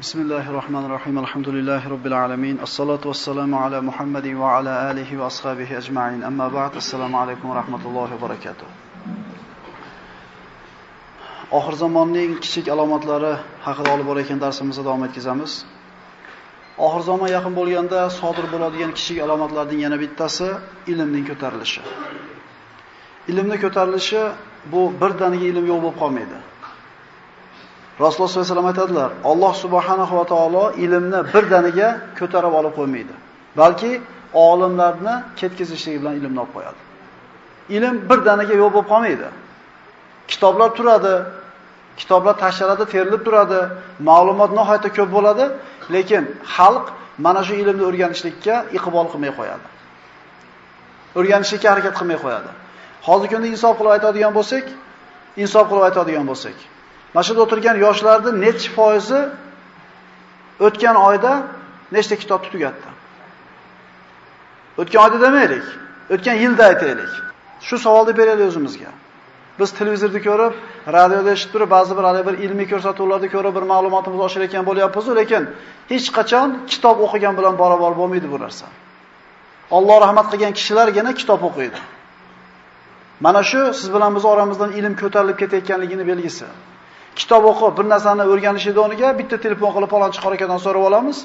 بسم الله الرحمن الرحيم الحمد لله رب العالمين الصلاة والسلام على محمد وعلى آله وأصحابه أجمعين أما بعد السلام عليكم ورحمة الله وبركاته oxir zamonning kichik alomatlari haqida olib borayotgan darsimizni davom etkazamiz. Oxir zamon yaqin bo'lganda sodir bo'ladigan kichik alomatlarning yana bittasi ilmning ko'tarilishi. Ilmning ko'tarilishi bu birdaniga ilm yo'q bo'lib qolmaydi. Rasululloh sollallohu alayhi vasallam aytadilar, Alloh subhanahu va taolo ilmni birdaniga ko'tarib olib qo'ymaydi. Balki olimlarni ketkizishligi bilan ilmni olib qo'yadi. Ilm birdaniga yo'q bo'lib qolmaydi. Kitoblar turadi, kitoblar tashqarida terilib turadi, ma'lumot nihoyatda ko'p bo'ladi, lekin xalq mana shu ilmni o'rganishlikka iqbol qilmay qo'yadi. O'rganishlikka harakat qilmay qo'yadi. Hozirgi kunda insof qilib aytadigan bo'lsak, insof qilib aytadigan bo'lsak, Mana shu o'tirgan yoshlarning necha foizi o'tgan oyda nechta kitobni tugatdi? O'tgan oyda demaylik, o'tgan yilda aytaylik. Shu savolni beraylik o'zimizga. Biz televizorda ko'rib, radioda eshitib turib, ba'zi bir hali bir ilmiy ko'rsatuvlarda ko'rib bir ma'lumotimiz oshirayotgan bo'lyapmiz, lekin hech qachon kitob o'qigan bilan barobar bo'lmaydi bu narsa. Alloh rahmat qilgan kishilargina kitob o'qiydi. Mana shu siz bilan biz oramizdan ilm ko'tarilib ketayotganligini belgisi. Kitob o'qib, bir narsani o'rganishida o'rniga bitta telefon qilib palonchi harakatdan so'rab olamiz.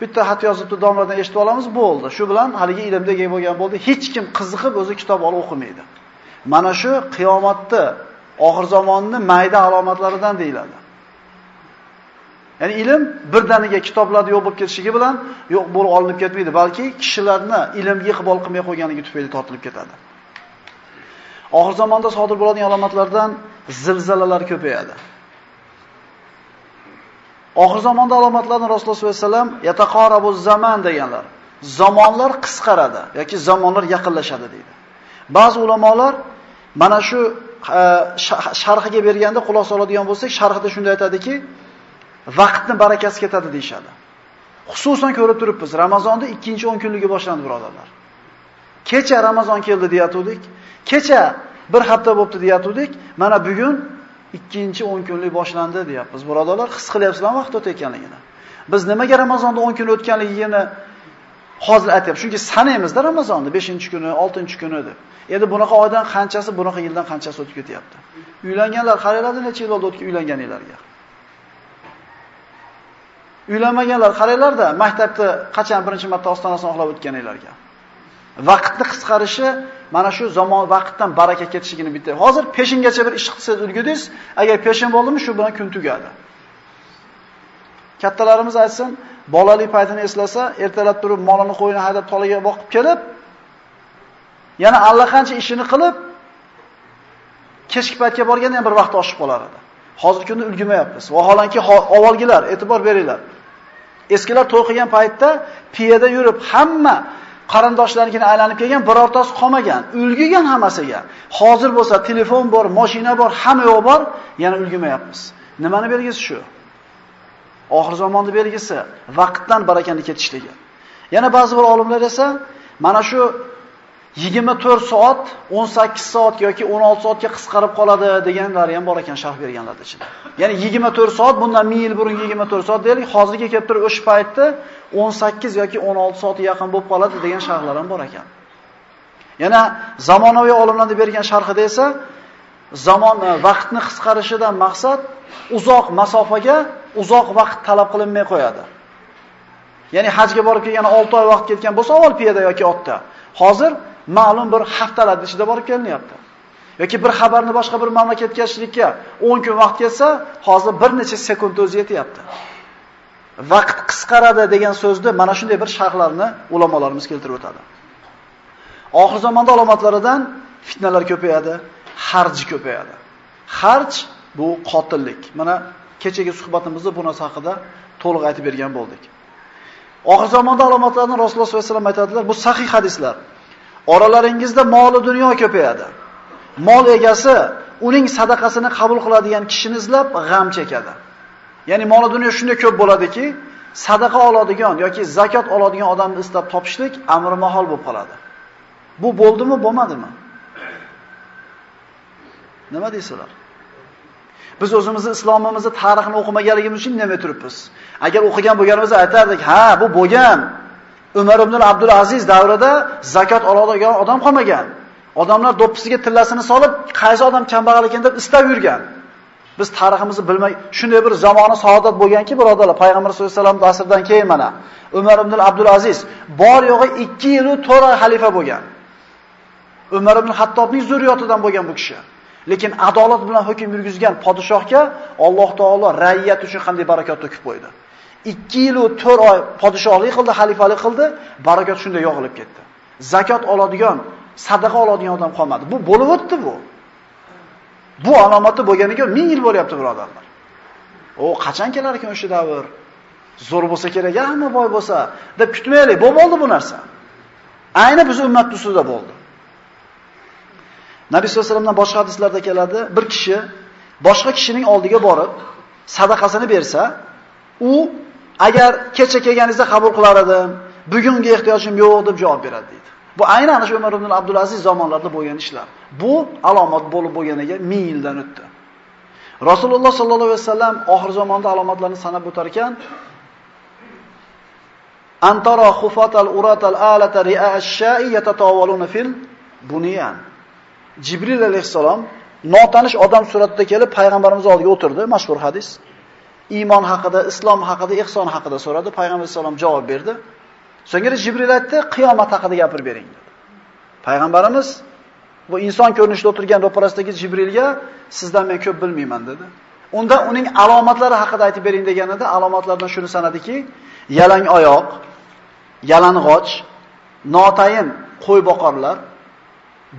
Bitta xat yozibdi, domladan eshitib olamiz, bo'ldi. Shu bilan haligi ilmda ega bo'lgan bo'ldi. Hech kim qiziqib o'zi kitob olib o'qimaydi. Mana shu qiyomatni oxir zamonning mayda alomatlaridan deyiladi. Ya'ni ilm birdaniga kitoblarda yo'q bo'lib ketishligi bilan yo'q bo'lib olinib ketmaydi, balki kishilarni ilmga iqbol qilmay qo'yganligi tufayli tortilib ketadi. Oxir zamonda sodir bo'ladigan alomatlardan zilzilalar ko'payadi. Oxir zamonda alomatlarni Rasululloh sollallohu alayhi vasallam yataqorabu zaman deganlar. Zamonlar qisqaradi yoki zamonlar yaqinlashadi deydi. Ba'zi ulamolar mana shu e, sharhiga berganda xulosa oladigan bo'lsak, sharhida shunday aytadiki, vaqtni barakasi ketadi deyshadi. Xususan ko'rib turibmiz, Ramazonda 2-10 kunligi boshlandi birodarlar. Kecha Ramazon keldi deyatuvdik. Kecha bir hafta bo'pti deyatuvdik. Mana bugun ikkinchi 10 kunlik boshlandi deyapmiz. Birodarlar, his qilyapsizlarmi vaqt o'tayotganligini? Biz nimaga Ramazonda 10 kun o'tganligini hozir aytyapmiz. Chunki sanaymizda Ramazonni 5-kuni, 6-kuni deb. Endi bunaqa oydan qanchasi, bunaqa yildan qanchasi o'tib ketyapti. Uylanganlar qaranglar necha yil bo'ldi o'tgan uylanganinglarga. Uylanmaganlar qaranglarda maktabda qachon birinchi marta ostonasini oxlab o'tganinglarga. Vaqtni qisqarishi mana shu zamon vaqtdan baraka ketishligini bitta. Hozir peshingacha bir ish qilsangiz ulgudingiz, agar peshin bo'ldimi, shu bilan kun tugadi. Kattalarimiz aytsin, bolalik paytini eslasa, ertalab turib molini qo'yini haydab tolaga boqib kelib, yana allaqancha ishini qilib, kechki paytga borganda ham bir vaqt oshib qolar edi. Hozirgi kunda ulgimayapmiz. Vaholanki avvalgilar e'tibor beringlar. Eskilar to'y qilgan paytda piyada yurib hamma qarindoshlarnikini aylanib kelgan, birortasi qolmagan, ulgigan hammasiga. Hozir bo'lsa telefon bor, mashina bor, hamma yo'q bor, yana ulgimayapmiz. Nimani belgisi shu? Oxir zamonni belgisi vaqtdan barakani ketishligi. Yana ba'zi bir olimlar esa mana shu 24 soat 18 soat yoki 16 soatga qisqarib qoladi deganlar ham bor ekan sharh berganlar ichida. Ya'ni 24 soat bundan 1000 yil burun 24 soat deylik, hozirga kelib turib o'sha paytda 18 yoki 16 soat yaqin bo'lib qoladi degan sharhlar ham bor ekan. Yana zamonaviy olimlarning bergan sharhida esa zamon e, vaqtni qisqarishidan maqsad uzoq masofaga uzoq vaqt talab qilinmay qo'yadi. Ya'ni hajga borib kelgan 6 oy vaqt ketgan bo'lsa, avval piyoda yoki otda. Hozir ma'lum bir haftalar ichida borib kelinyapti. yoki bir xabarni boshqa bir mamlakatga yetkazishlikka 10 kun vaqt ketsa, hozir bir necha sekund o'zi yetyapti. Vaqt qisqaradi degan so'zni mana shunday bir sharhlarni ulamolarimiz keltirib o'tadi. Oxir zamonda alomatlaridan fitnalar ko'payadi, xarj ko'payadi. Xarj bu qotillik. Mana kechagi suhbatimizda bu narsa haqida to'liq aytib bergan bo'ldik. Oxir zamonda alomatlarini Rasululloh sollallohu alayhi vasallam aytadilar, bu sahih hadislar. Oralaringizda moli dunyo ko'payadi. Mol egasi uning sadaqasini qabul qiladigan kishini izlab g'am chekadi. Ya'ni mol dunyo shunday ko'p bo'ladiki, sadaqa oladigan yoki zakot oladigan odamni istab topishlik amri mahol bo'lib qoladi. Bu bo'ldimi, bo'lmadimi? Nima deysizlar? Biz o'zimizni islomimizni tarixini o'qimaganligimiz uchun nima turibmiz. Agar o'qigan bo'lganimizda aytardik, ha, bu bo'lgan. Umar ibn Abdul Aziz davrida zakot oladigan odam qolmagan. Odamlar do'ppisiga tillasini solib, qaysi odam kambag'al ekan deb istab yurgan. Biz tariximizni bilmay, shunday bir zamoni saodat bo'lganki, birodarlar, payg'ambar sollallohu alayhi vasallam asrdan keyin mana Umar ibn Abdul Aziz bor yo'g'i 2 yil 4 oy xalifa bo'lgan. Umar ibn Hattobning zurriyotidan bo'lgan bu kishi. Lekin adolat bilan hukm yurgizgan podshohga Alloh taolo rayyat uchun qanday barakot to'kib qo'ydi. 2 yil 4 oy podshohlik qildi, xalifalik qildi, barakot shunday yog'ilib ketdi. Zakot oladigan, sadaqa oladigan odam qolmadi. Bu bo'lib o'tdi bu. Bu alomati bo'lganiga 1000 yil bo'lyapti, birodarlar. O qachon kelar ekan o'sha davr? Zo'r bo'lsa kerak, hamma boy bo'lsa, deb kutmaylik. Bu bo'ldi bu narsa. Ayni biz ummat ustida bo'ldi. Nabiy sollallohu alayhi vasallamdan boshqa hadislarda keladi, bir kishi boshqa kishining oldiga borib sadaqasini bersa, u agar kecha kelganingizda qabul qilar edim, bugungi ehtiyojim yo'q deb javob beradi deydi. Bu aynan ana shu Umar ibn Abdulaziz zamonlarida bo'lgan ishlar. Bu alomat bo'lib bo'lganiga 1000 yildan o'tdi. Rasululloh sollallohu alayhi vasallam oxir zamonda alomatlarni sanab o'tar ekan, Antara khufatal uratal alata ri'a ash-sha'i yatatawaluna fil bunyan. Jibril alayhissalom notanish odam suratida kelib payg'ambarimiz oldiga o'tirdi, mashhur hadis. Iymon haqida, islom haqida, ihson haqida so'radi, payg'ambar alayhissalom javob berdi. So'ngra Jibril aytdi, qiyomat haqida gapirib bering dedi. Payg'ambarimiz bu inson ko'rinishida o'tirgan ro'parasidagi Jibrilga sizdan men ko'p bilmayman dedi. Unda uning alomatlari haqida aytib bering deganida alomatlardan shuni sanadiki, yalang oyoq, yalang'och, notayin qo'y boqarlar,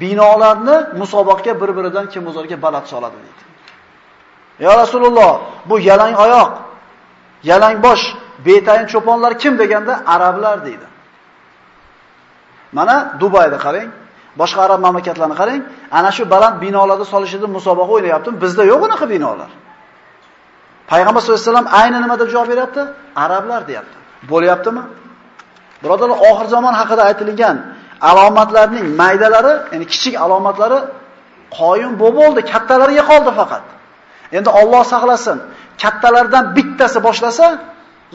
binolarni musobaqaga bir-biridan kim o'zarga balat soladi deydi. Ya Rasululloh, bu yalang oyoq, yalang bosh, betayin cho'ponlar kim deganda arablar deydi. Mana Dubayda qarang, boshqa arab mamlakatlarini qarang, ana shu baland binolarda solishida musobaqa o'ynayapti. Bizda yo'q unaqa binolar. Payg'ambar sollallohu alayhi vasallam ayni nima deb javob beryapti? Arablar deyapti. Bo'lyaptimi? Birodarlar, oxir zamon haqida aytilgan alomatlarning maydalari, ya'ni kichik alomatlari qoyim bo'ldi, kattalariga qoldi faqat. Endi Alloh saqlasin, kattalardan bittasi boshlasa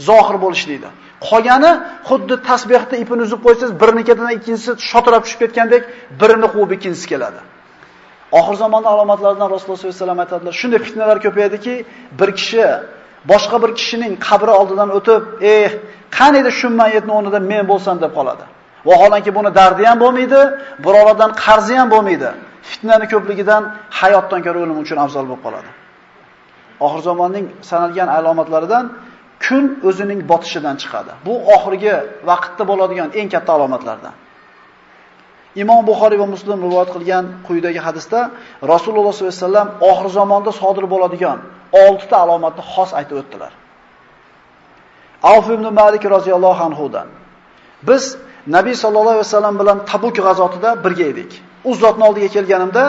zohir bo'lishlaydi. Qolgani xuddi tasbehda ipini uzib qo'ysangiz, birinikidan ikkinchisi shotirab tushib ketgandek, birini quvib ikkinchisi keladi. Oxir zamonda alomatlaridan Rasululloh sollallohu alayhi vasallam aytadilar, shunday fitnalar ko'payadiki, bir kishi boshqa bir kishining qabri oldidan o'tib, "Eh, qaniydi shu mayitning o'rnida men bo'lsam" deb qoladi. Vaholanki buni dardi ham bo'lmaydi, birovlardan qarzi ham bo'lmaydi. Fitnani ko'pligidan hayotdan ko'ra o'lim uchun afzal bo'lib qoladi. Oxir zamonning sanalgan alomatlaridan kun o'zining botishidan chiqadi. Bu oxirgi vaqtda bo'ladigan eng katta alomatlardan. Imom Buxoriy va Muslim rivoyat qilgan quyidagi hadisda Rasululloh sollallohu alayhi vasallam oxir zamonda sodir bo'ladigan 6 ta alomatni xos aytib o'tdilar. Avf ibn Malik roziyallohu anhu dan biz Nabiy sallallohu alayhi vasallam bilan Tabuk g'azotida birga edik. U zotning oldiga kelganimda,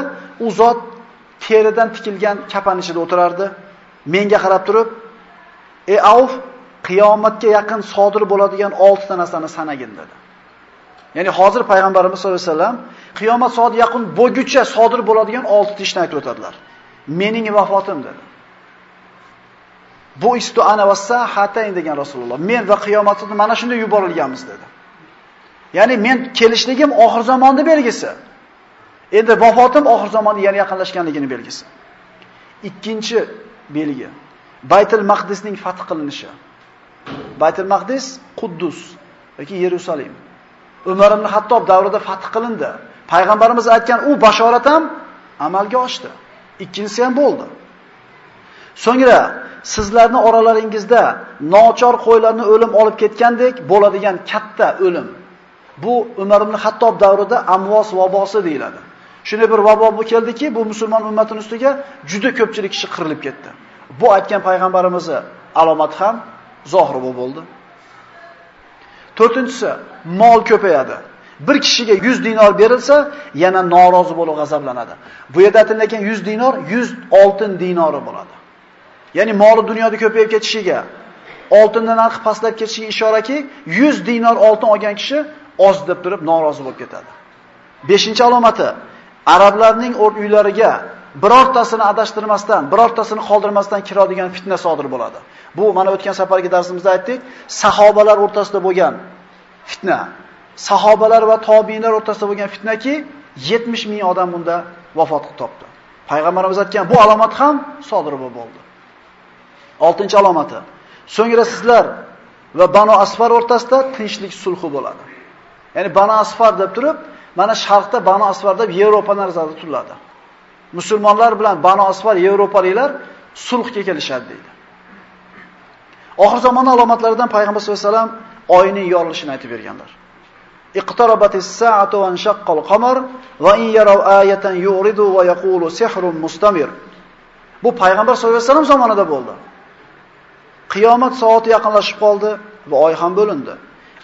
u zot teridan tikilgan kapan ichida o'tirardi. Menga qarab turib, "Ey Auf, qiyomatga yaqin sodir bo'ladigan 6 ta narsani sanagin" dedi. Ya'ni hozir payg'ambarimiz sollallohu alayhi vasallam qiyomat soati yaqin bo'lguncha sodir bo'ladigan 6 ta ishni aytib o'tadilar. Mening vafotim dedi. Bu istu ana va sahatayn degan Rasululloh. Men va qiyomatni mana shunday yuborilganmiz dedi. Ya'ni men kelishligim oxir zamonning belgisi. Endi vafotim oxir zamonga yana yaqinlashganligini belgisi. Ikkinchi belgi Baytul Maqdisning fath qilinishi. Baytul Maqdis Quddus yoki Yerusalim. Umar ibn Hattob davrida fath qilindi. Payg'ambarimiz aytgan u bashorat ham amalga oshdi. Ikkinchisi ham bo'ldi. So'ngra sizlarni oralaringizda nochor qo'ylarni o'lim olib ketgandek bo'ladigan katta o'lim Bu Umar ibn Hattob davrida amvos vabosi deyiladi. Shunday bir vabo bu keldiki, bu musulmon ummatining ustiga juda ko'pchilik kishi qirilib ketdi. Bu aytgan payg'ambarimizni alomat ham zohir bo'ldi. To'rtinchisi, mol ko'payadi. Bir kishiga 100 dinor berilsa, yana norozi bo'lib g'azablanadi. Bu yerda aytilgan 100 dinor 100 oltin dinori bo'ladi. Ya'ni moli dunyoda ko'payib ketishiga, oltinning narxi pastlab ketishiga ishoraki, 100 dinor oltin olgan kishi oz deb turib norozi bo'lib ketadi. 5-alomati arablarning uylariga birortasini adashtirmasdan, birortasini qoldirmasdan kiradigan fitna sodir bo'ladi. Bu mana o'tgan safargi darsimizda aytdik, sahobalar o'rtasida bo'lgan fitna. Sahobalar va tobiinlar o'rtasida bo'lgan fitnaki 70 ming odam bunda vafot topdi. Payg'ambarimiz aytgan bu alomat ham sodir bo'ldi. 6 alomati. So'ngra sizlar va Banu Asfar o'rtasida tinchlik sulhi bo'ladi. Ya'ni Banu Asfar deb turib, mana sharqda Banu Asfar deb Yevropa nazarda tutiladi. Musulmonlar bilan Banu Asfar Yevropaliklar sulhga kelishadi deydi. Oxir zamon alomatlaridan payg'ambar sollallohu alayhi vasallam oyning yorilishini aytib berganlar. Iqtarabatis sa'atu wa inshaqqal qamar va in yaraw ayatan yuridu va yaqulu sihrun mustamir. Bu payg'ambar sollallohu alayhi vasallam zamonida bo'ldi. Qiyomat soati yaqinlashib qoldi va oy ham bo'lindi.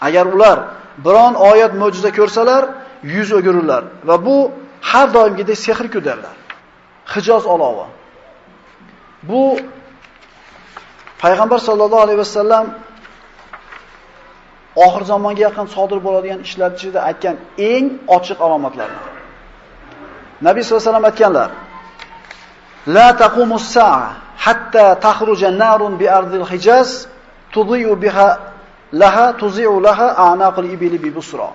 Agar ular biron oyat mo'jiza ko'rsalar, yuz o'girurlar va bu har doimgidek sehr ko'darlar. Hijoz olovi. Bu payg'ambar sollallohu alayhi vasallam oxir zamonga yaqin sodir bo'ladigan ishlar ichida aytgan eng ochiq alomatlar. Nabiy sollallohu alayhi vasallam aytganlar: "La taqumus sa'a hatta takhruja narun bi ardil Hijaz tudhi'u biha laha tuzi'u laha a'naqul ibili bi busra."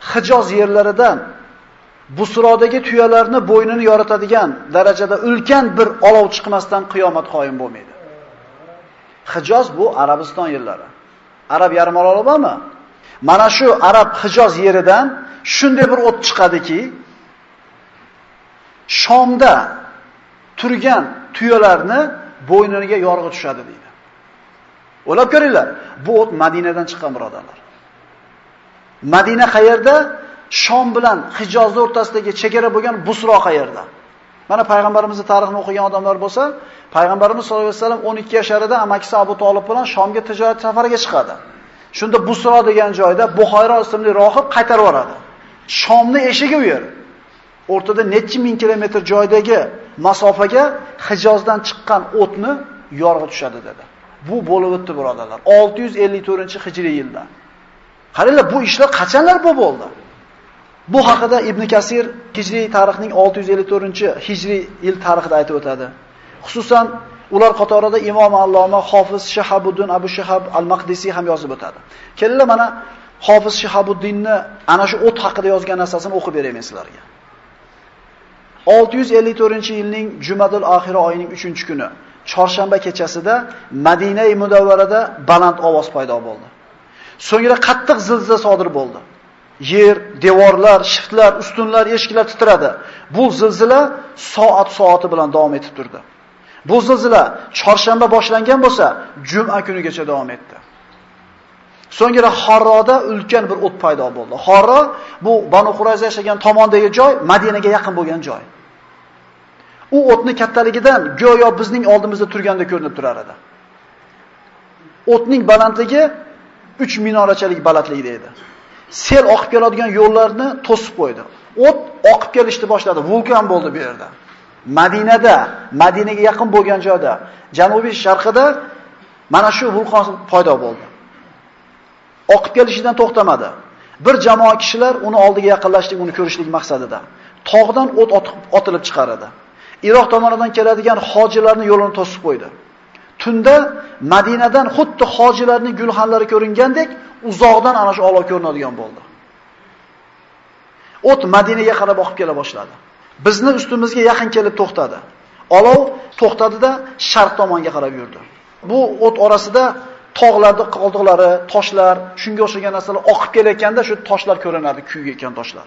Hijoz yerlaridan Busrodagi tuyalarni bo'ynini yoritadigan darajada ulkan bir olov chiqmasdan qiyomat qoyim bo'lmaydi. Hijoz bu Arabiston yerlari. Arab yarimoroli bormi? Mana shu Arab Hijoz yeridan shunday bir o't chiqadiki, Shomda turgan tuyalarni bo'yniga yorg'i tushadi deydi. O'ylab ko'ringlar, bu o't Madinadan chiqqan birodarlar. Madina qayerda? Shom bilan Hijoz o'rtasidagi chegara bo'lgan Busro qayerda? Mana payg'ambarimizning tarixini o'qigan odamlar bo'lsa, payg'ambarimiz sollallohu alayhi vasallam 12 yasharida amakisi Abu Talib bilan Shomga tijorat safariga chiqadi. Shunda Busro degan joyda Buxoyro ismli rohib qaytarib yuboradi. Shomni eshigi u yer. O'rtada necha ming kilometr joydagi masofaga Hijozdan chiqqan o'tni yorg'i tushadi dedi. Bu bo'lib o'tdi birodarlar. 654-hijriy yilda. Qaranglar, bu ishlar qachonlar bu bo'ldi? Bu haqida Ibn Kasir hijriy tarixning 654-hijriy yil tarixida aytib o'tadi. Xususan ular qatorida Imom Alloma Hofiz Shahabuddin Abu Shahab Al-Maqdisi ham yozib o'tadi. Kelinglar mana Hofiz Shahabuddinni ana shu o't haqida yozgan narsasini o'qib beraman sizlarga. 654-yilning Jumadul Oxira oyining 3-kuni, chorshanba kechasida Madina-i Mudawvarada baland ovoz paydo bo'ldi. So'ngra qattiq zilzila sodir bo'ldi. Yer, devorlar, shiftlar, ustunlar, eshiklar titradi. Bu zilzila soat-soati bilan davom etib turdi. Bu zilzila chorshanba boshlangan bo'lsa, juma kunigacha davom etdi. So'ngra Harroda ulkan bir o't paydo bo'ldi. Harro bu Banu Qurayza yashagan tomondagi joy, Madinaga yaqin bo'lgan joy. U o'tni kattaligidan go'yo bizning oldimizda turganda ko'rinib turar edi. O'tning balandligi 3 minorachalik balandlikda edi. Sel oqib keladigan yo'llarni to'sib qo'ydi. O't oqib kelishni boshladi. Vulkan bo'ldi bu yerda. Madinada, Madinaga yaqin bo'lgan joyda, janubiy sharqida mana shu vulqon paydo bo'ldi. Oqib kelishidan to'xtamadi. Bir jamoa kishilar uni oldiga yaqinlashdik, uni ko'rishlik maqsadida. Tog'dan o't otilib chiqaradi. Iroq tomonidan keladigan hojilarning yo'lini to'sib qo'ydi. Tunda Madinadan xuddi hojilarning gulxanlari ko'ringandek uzoqdan ana shu olov ko'rinadigan bo'ldi. O't Madinaga qarab oqib kela boshladi. Bizni ustimizga yaqin kelib to'xtadi. Olov to'xtadida sharq tomonga qarab yurdi. Bu o't orasida tog'larda qoldiqlari, toshlar, shunga o'xshagan narsalar oqib kelayotganda shu toshlar ko'rinardi, kuygan toshlar.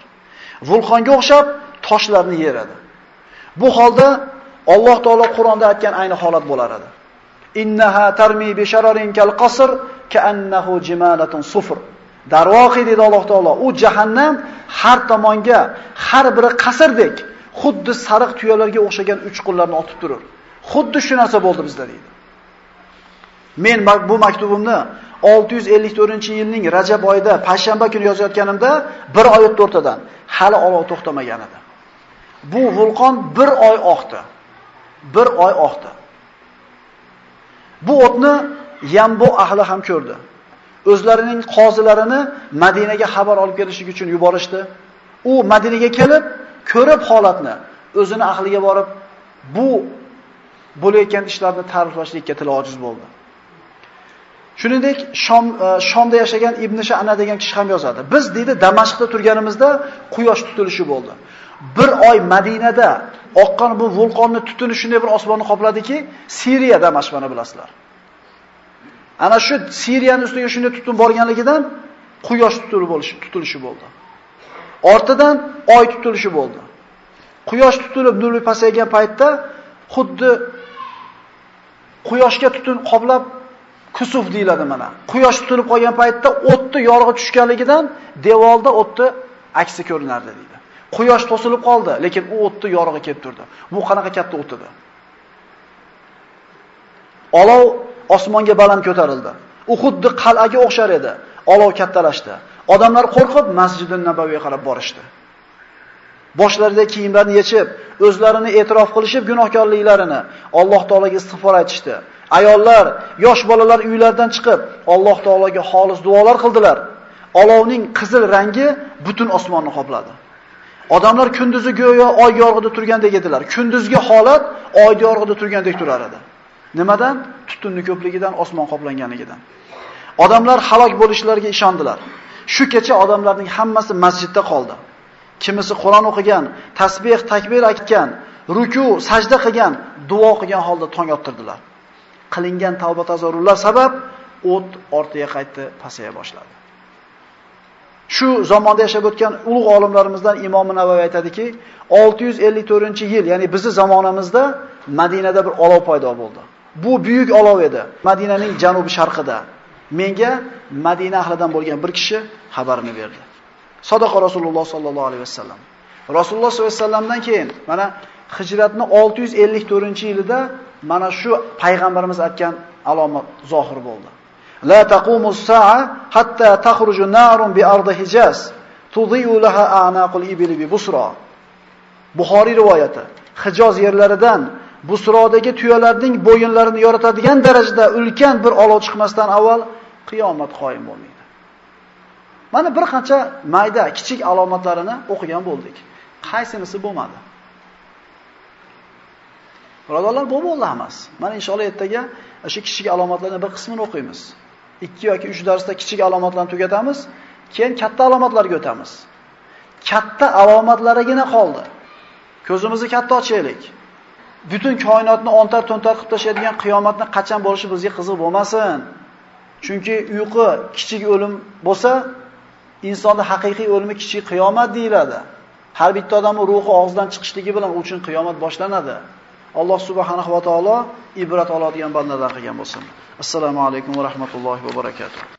Vulqonga o'xshab toshlarni yeradi. Bu holda Alloh taolo Qur'onda aytgan ayni holat bo'lar edi. Innaha tarmi bi shararin kal qasr ka'annahu jimalatun sufr. Darvoqi dedi Alloh taolo, u jahannam har tomonga, har biri qasrdek, xuddi sariq tuyalarga o'xshagan uchqunlarni otib turur. Xuddi shu narsa bo'ldi bizda deydi. Men bu maktubimni 654-yilning Rajab oyida payshanba kuni yozayotganimda bir oy o'tdi o'rtadan. Hali olov to'xtamagan edi. Bu vulqon bir oy oqdi. Bir oy oqdi. Bu o'tni Yambo ahli ham ko'rdi. O'zlarining qozilarini Madinaga xabar olib kelish uchun yuborishdi. U Madinaga kelib, ko'rib holatni, o'zini ahliga borib bu bo'layotgan ishlarni ta'riflashlikka tili ojiz bo'ldi. Shuningdek, Shom e, Shomda yashagan Ibn Sha'na degan kishi ham yozadi. Biz deydi Damashqda turganimizda quyosh tutilishi bo'ldi. Bir oy Madinada oqqan bu vulqonni tutuni shunday bir osmonni qopladiki, Siriyada mashmana bilasizlar. Ana shu Siriyaning ustiga shunday tutun borganligidan quyosh tutulib bo'lishi tutilishi bo'ldi. Ortidan oy tutilishi bo'ldi. Quyosh tutilib nurli pasaygan paytda xuddi quyoshga tutun qoplab kusuf deyiladi mana. Quyosh tutilib qolgan paytda o'tni yorug'i tushganligidan devorda o'tni aksi ko'rinardi deydi. Quyosh to'silib qoldi, lekin u o'tni yorug'i kelib turdi. Bu qanaqa katta o't edi? Olov osmonga baland ko'tarildi. U xuddi qal'aga o'xshar edi. Olov kattalashdi. Odamlar qo'rqib Masjidun Nabaviyga qarab borishdi. Boshlarida kiyimlarini yechib, o'zlarini e'tirof qilishib gunohkorliklarini Alloh taolaga istig'for aytishdi. Ayollar, yosh bolalar uylaridan chiqib Alloh taolaga xolis duolar qildilar. Olovning qizil rangi butun osmonni qopladi. Odamlar kunduzi go'yo oy yorug'ida turgandek edilar. Kunduzgi holat oy yorug'ida turgandek turar edi. Nimadan? Tutunni ko'pligidan, osmon qoplanganligidan. Odamlar halok bo'lishlariga ishondilar. Shu kecha odamlarning hammasi masjidda qoldi. Kimisi Qur'on o'qigan, tasbih, takbir aytgan, ruku, sajda qilgan, duo qilgan holda tong ottirdilar. Qilingan tavba tazarrurlar sabab o't ortiga qaytdi, pasaya boshladi. Shu zamonda yashab o'tgan ulug' olimlarimizdan Imom Navoiy aytadiki, 654-yil, ya'ni bizning zamonamizda Madinada bir olov paydo bo'ldi. Bu buyuk olov edi. Madinaning janubi sharqida. Menga Madina ahlidan bo'lgan bir kishi xabarini berdi. Sadaqa Rasululloh sallallohu alayhi vasallam. Rasululloh sollallohu alayhi vasallamdan keyin mana hijratni 654-yilida mana shu payg'ambarimiz aytgan alomat zohir bo'ldi. La taqumus sa'a hatta takhruju narun bi ardi Hijaz tudhi'u laha a'naqul ibli bi Busra. Buxoriy rivoyati. Hijoz yerlaridan Busrodagi tuyalarning bo'yinlarini yoritadigan darajada ulkan bir olov chiqmasdan avval qiyomat qoyim bo'lmaydi. Mana bir qancha mayda, kichik alomatlarini o'qigan bo'ldik. Qaysinisi bo'lmadi? Birodarlar, bu bo'ldi emas. Mana inshaalloh ertaga o'sha kichik alomatlarning bir qismini o'qiymiz. 2 yoki 3 darsda kichik alomatlarni tugatamiz, keyin katta alomatlarga o'tamiz. Katta alomatlarigina qoldi. Ko'zimizni katta ochaylik. Butun koinotni ontar-to'ntar qilib tashlaydigan qiyomatni qachon bo'lishi bizga qiziq bo'lmasin. Chunki uyqu kichik o'lim bo'lsa, insonning haqiqiy o'limi kichik qiyomat deyiladi. Har bitta odamning ruhi og'zidan chiqishligi bilan u uchun qiyomat boshlanadi. Alloh subhanahu va taolo ibrat oladigan bandalar qilgan bo'lsin. Assalomu alaykum va rahmatullohi va barakatuh.